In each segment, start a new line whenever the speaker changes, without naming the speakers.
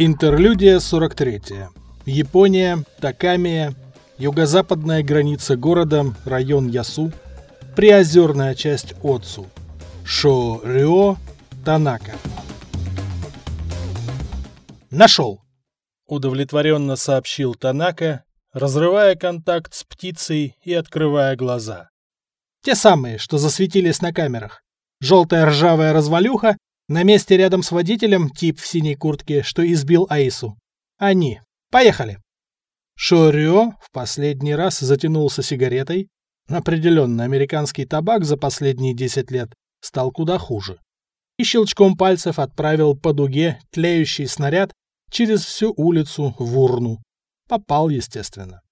Интерлюдия 43. Япония, Такамия, юго-западная граница города, район Ясу, приозерная часть Отсу, Шо-Рё, Танака. «Нашел!» – удовлетворенно сообщил Танака, разрывая контакт с птицей и открывая глаза. «Те самые, что засветились на камерах. Желтая ржавая развалюха на месте рядом с водителем тип в синей куртке, что избил Аису. Они. Поехали. Шорио в последний раз затянулся сигаретой. Определенно, американский табак за последние 10 лет стал куда хуже. И щелчком пальцев отправил по дуге тлеющий снаряд через всю улицу в урну. Попал, естественно.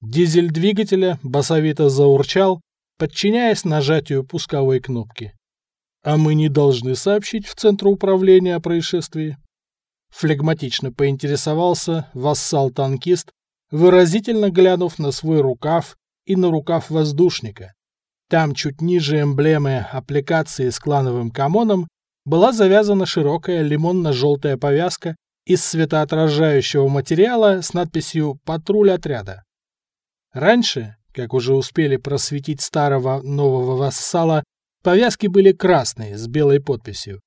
Дизель двигателя басовито заурчал, подчиняясь нажатию пусковой кнопки. А мы не должны сообщить в Центр управления о происшествии. Флегматично поинтересовался вассал-танкист, выразительно глянув на свой рукав и на рукав воздушника. Там, чуть ниже эмблемы аппликации с клановым камоном, была завязана широкая лимонно-желтая повязка из светоотражающего материала с надписью «Патруль отряда». Раньше, как уже успели просветить старого нового вассала Повязки были красные, с белой подписью.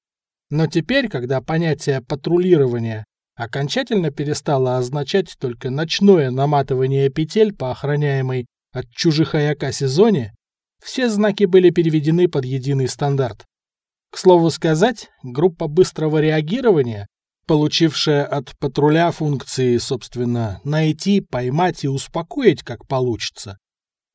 Но теперь, когда понятие патрулирования окончательно перестало означать только ночное наматывание петель по охраняемой от чужих Аякаси зоне, все знаки были переведены под единый стандарт. К слову сказать, группа быстрого реагирования, получившая от патруля функции, собственно, найти, поймать и успокоить, как получится,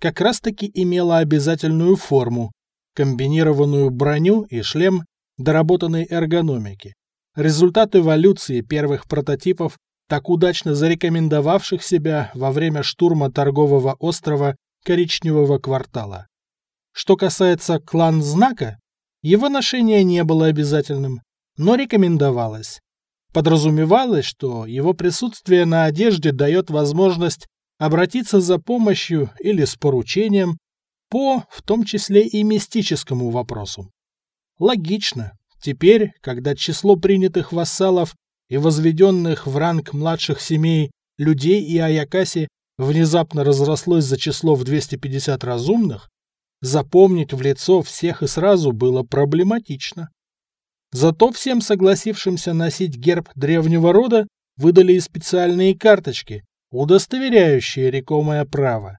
как раз-таки имела обязательную форму, комбинированную броню и шлем доработанной эргономики. Результат эволюции первых прототипов, так удачно зарекомендовавших себя во время штурма торгового острова Коричневого квартала. Что касается клан-знака, его ношение не было обязательным, но рекомендовалось. Подразумевалось, что его присутствие на одежде дает возможность обратиться за помощью или с поручением по, в том числе и мистическому вопросу. Логично. Теперь, когда число принятых вассалов и возведенных в ранг младших семей людей и Аякаси внезапно разрослось за число в 250 разумных, запомнить в лицо всех и сразу было проблематично. Зато всем согласившимся носить герб древнего рода выдали и специальные карточки, удостоверяющие рекомое право.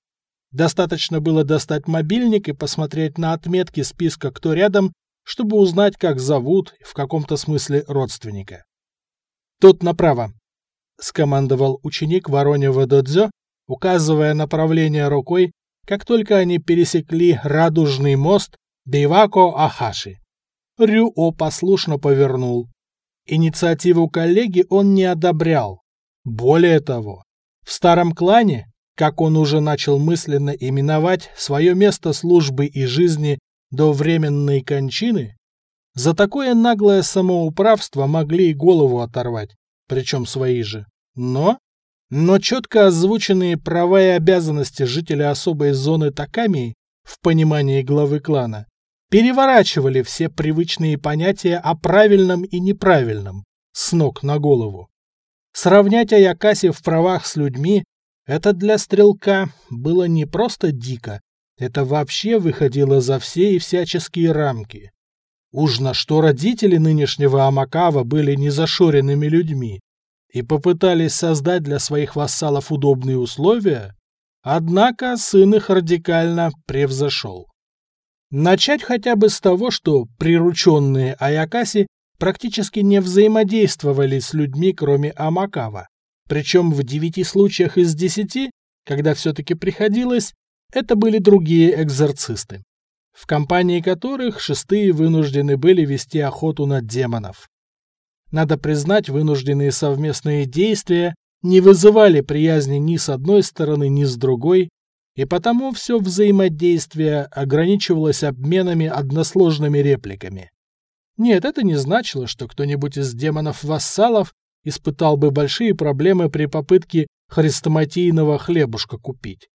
Достаточно было достать мобильник и посмотреть на отметки списка «Кто рядом», чтобы узнать, как зовут, в каком-то смысле родственника. «Тут направо», — скомандовал ученик Воронева Додзё, указывая направление рукой, как только они пересекли радужный мост Дейвако-Ахаши. Рюо послушно повернул. Инициативу коллеги он не одобрял. Более того, в старом клане как он уже начал мысленно именовать свое место службы и жизни до временной кончины, за такое наглое самоуправство могли и голову оторвать, причем свои же. Но... Но четко озвученные права и обязанности жителя особой зоны Такамии в понимании главы клана переворачивали все привычные понятия о правильном и неправильном с ног на голову. Сравнять Аякаси в правах с людьми это для стрелка было не просто дико, это вообще выходило за все и всяческие рамки. Уж на что родители нынешнего Амакава были незашоренными людьми и попытались создать для своих вассалов удобные условия, однако сын их радикально превзошел. Начать хотя бы с того, что прирученные Аякаси практически не взаимодействовали с людьми, кроме Амакава. Причем в девяти случаях из десяти, когда все-таки приходилось, это были другие экзорцисты, в компании которых шестые вынуждены были вести охоту на демонов. Надо признать, вынужденные совместные действия не вызывали приязни ни с одной стороны, ни с другой, и потому все взаимодействие ограничивалось обменами односложными репликами. Нет, это не значило, что кто-нибудь из демонов-вассалов испытал бы большие проблемы при попытке хрестоматийного хлебушка купить.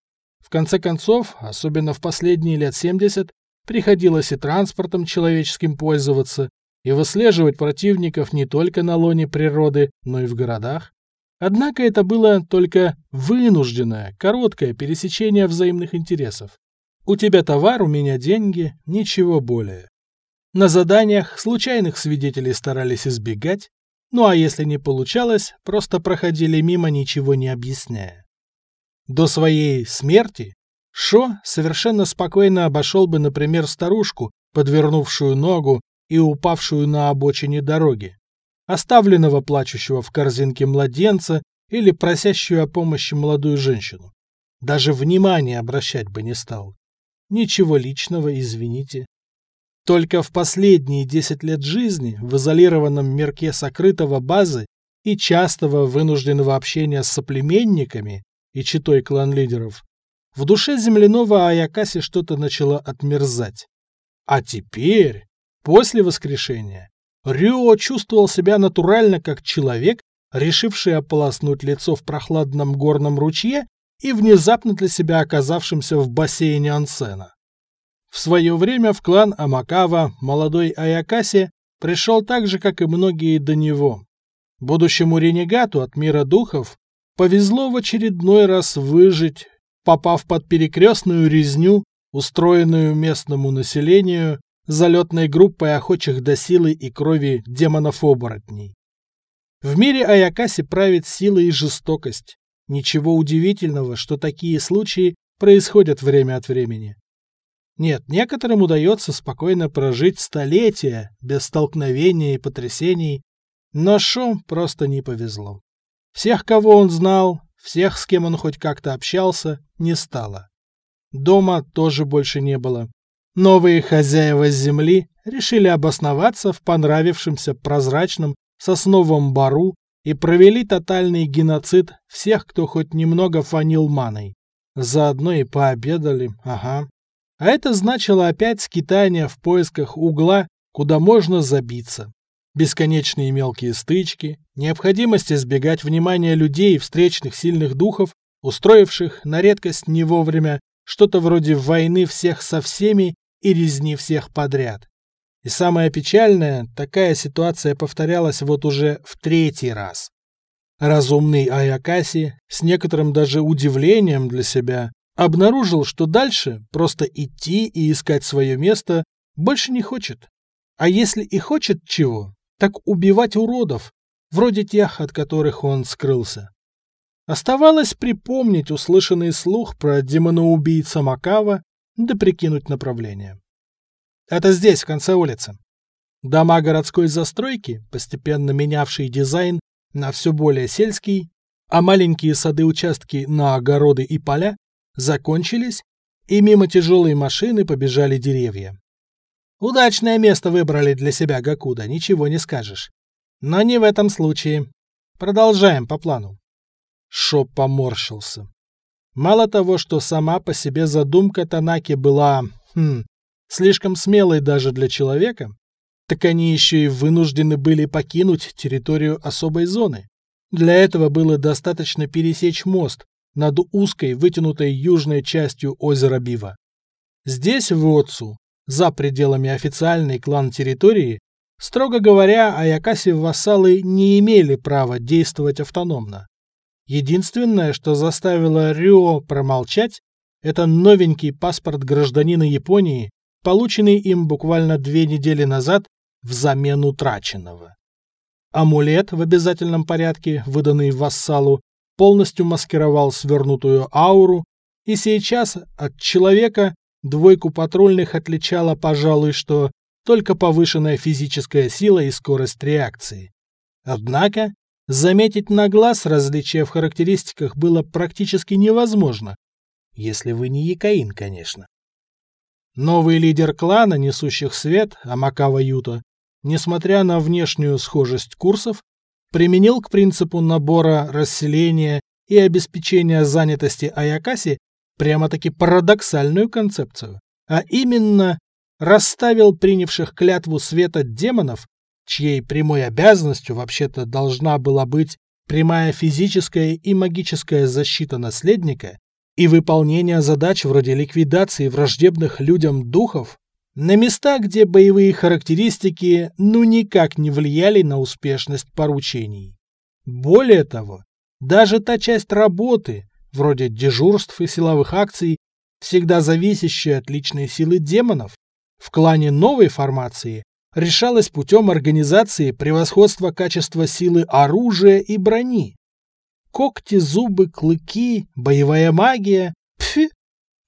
В конце концов, особенно в последние лет 70, приходилось и транспортом человеческим пользоваться, и выслеживать противников не только на лоне природы, но и в городах. Однако это было только вынужденное, короткое пересечение взаимных интересов. У тебя товар, у меня деньги, ничего более. На заданиях случайных свидетелей старались избегать, ну а если не получалось, просто проходили мимо, ничего не объясняя. До своей смерти Шо совершенно спокойно обошел бы, например, старушку, подвернувшую ногу и упавшую на обочине дороги, оставленного плачущего в корзинке младенца или просящую о помощи молодую женщину. Даже внимания обращать бы не стал. Ничего личного, извините. Только в последние 10 лет жизни в изолированном мирке сокрытого базы и частого вынужденного общения с соплеменниками и читой клан-лидеров в душе земляного Аякаси что-то начало отмерзать. А теперь, после воскрешения, Рюо чувствовал себя натурально как человек, решивший ополоснуть лицо в прохладном горном ручье и внезапно для себя оказавшимся в бассейне Ансена. В свое время в клан Амакава молодой Аякаси пришел так же, как и многие до него. Будущему ренегату от мира духов повезло в очередной раз выжить, попав под перекрестную резню, устроенную местному населению залетной группой охочих до силы и крови демонов-оборотней. В мире Аякаси правит сила и жестокость. Ничего удивительного, что такие случаи происходят время от времени. Нет, некоторым удается спокойно прожить столетия без столкновений и потрясений, но Шо просто не повезло. Всех, кого он знал, всех, с кем он хоть как-то общался, не стало. Дома тоже больше не было. Новые хозяева земли решили обосноваться в понравившемся прозрачном сосновом бару и провели тотальный геноцид всех, кто хоть немного фанил маной. Заодно и пообедали, ага. А это значило опять скитание в поисках угла, куда можно забиться. Бесконечные мелкие стычки, необходимость избегать внимания людей и встречных сильных духов, устроивших на редкость не вовремя что-то вроде войны всех со всеми и резни всех подряд. И самое печальное, такая ситуация повторялась вот уже в третий раз. Разумный Аякаси, с некоторым даже удивлением для себя, обнаружил, что дальше просто идти и искать свое место больше не хочет. А если и хочет чего, так убивать уродов, вроде тех, от которых он скрылся. Оставалось припомнить услышанный слух про демоноубийца Макава, да прикинуть направление. Это здесь, в конце улицы. Дома городской застройки, постепенно менявшие дизайн на все более сельский, а маленькие сады-участки на огороды и поля закончились, и мимо тяжелой машины побежали деревья. Удачное место выбрали для себя Гакуда, ничего не скажешь. Но не в этом случае. Продолжаем по плану. Шоп поморщился. Мало того, что сама по себе задумка Танаки была, хм, слишком смелой даже для человека, так они еще и вынуждены были покинуть территорию особой зоны. Для этого было достаточно пересечь мост, над узкой, вытянутой южной частью озера Бива. Здесь, в Отцу, за пределами официальной клан-территории, строго говоря, Аякаси-вассалы не имели права действовать автономно. Единственное, что заставило Рюо промолчать, это новенький паспорт гражданина Японии, полученный им буквально две недели назад взамен утраченного. Амулет в обязательном порядке, выданный вассалу, полностью маскировал свернутую ауру, и сейчас от человека двойку патрульных отличала, пожалуй, что только повышенная физическая сила и скорость реакции. Однако заметить на глаз различия в характеристиках было практически невозможно, если вы не Якаин, конечно. Новый лидер клана, несущих свет, Амакава Юта, несмотря на внешнюю схожесть курсов, применил к принципу набора, расселения и обеспечения занятости Аякаси прямо-таки парадоксальную концепцию, а именно расставил принявших клятву света демонов, чьей прямой обязанностью вообще-то должна была быть прямая физическая и магическая защита наследника и выполнение задач вроде ликвидации враждебных людям духов, На места, где боевые характеристики ну никак не влияли на успешность поручений. Более того, даже та часть работы, вроде дежурств и силовых акций, всегда зависящая от личной силы демонов, в клане новой формации решалась путем организации превосходства качества силы оружия и брони. Когти, зубы, клыки, боевая магия. Пфи!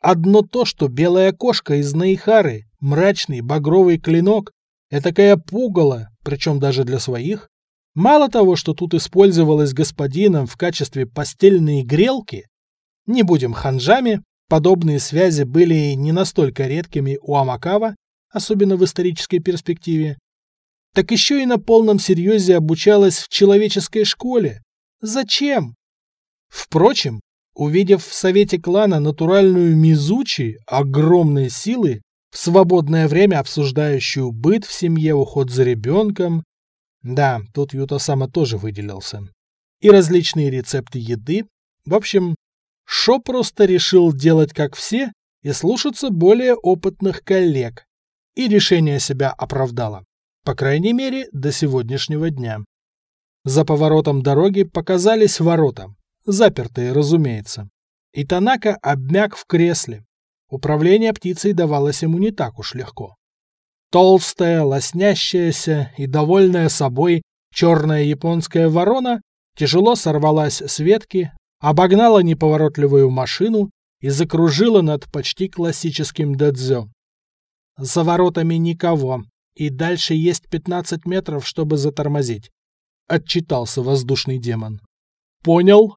Одно то, что белая кошка из Наихары, мрачный багровый клинок, этакая пугало, причем даже для своих. Мало того, что тут использовалась господином в качестве постельной грелки, не будем ханжами, подобные связи были не настолько редкими у Амакава, особенно в исторической перспективе, так еще и на полном серьезе обучалась в человеческой школе. Зачем? Впрочем, увидев в совете клана натуральную Мизучи огромной силы, в свободное время обсуждающую быт в семье, уход за ребенком, да, тут Юта Сама тоже выделился, и различные рецепты еды, в общем, Шо просто решил делать как все и слушаться более опытных коллег, и решение себя оправдало. По крайней мере, до сегодняшнего дня. За поворотом дороги показались ворота. Запертые, разумеется. И Танака обмяк в кресле. Управление птицей давалось ему не так уж легко. Толстая, лоснящаяся и довольная собой черная японская ворона тяжело сорвалась с ветки, обогнала неповоротливую машину и закружила над почти классическим дадзё. За воротами никого, и дальше есть 15 метров, чтобы затормозить. Отчитался воздушный демон. Понял.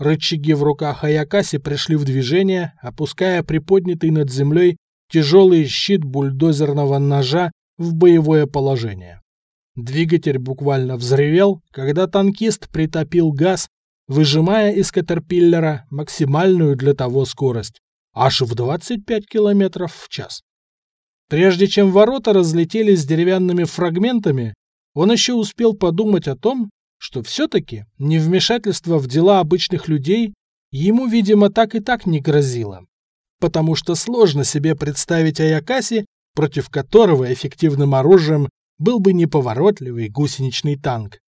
Рычаги в руках Аякаси пришли в движение, опуская приподнятый над землей тяжелый щит бульдозерного ножа в боевое положение. Двигатель буквально взревел, когда танкист притопил газ, выжимая из катерпиллера максимальную для того скорость, аж в 25 км в час. Прежде чем ворота разлетелись деревянными фрагментами, он еще успел подумать о том, что все-таки невмешательство в дела обычных людей ему, видимо, так и так не грозило. Потому что сложно себе представить Аякаси, против которого эффективным оружием был бы неповоротливый гусеничный танк.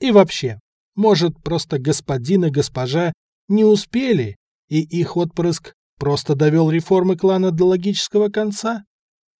И вообще, может, просто господин и госпожа не успели, и их отпрыск просто довел реформы клана до логического конца?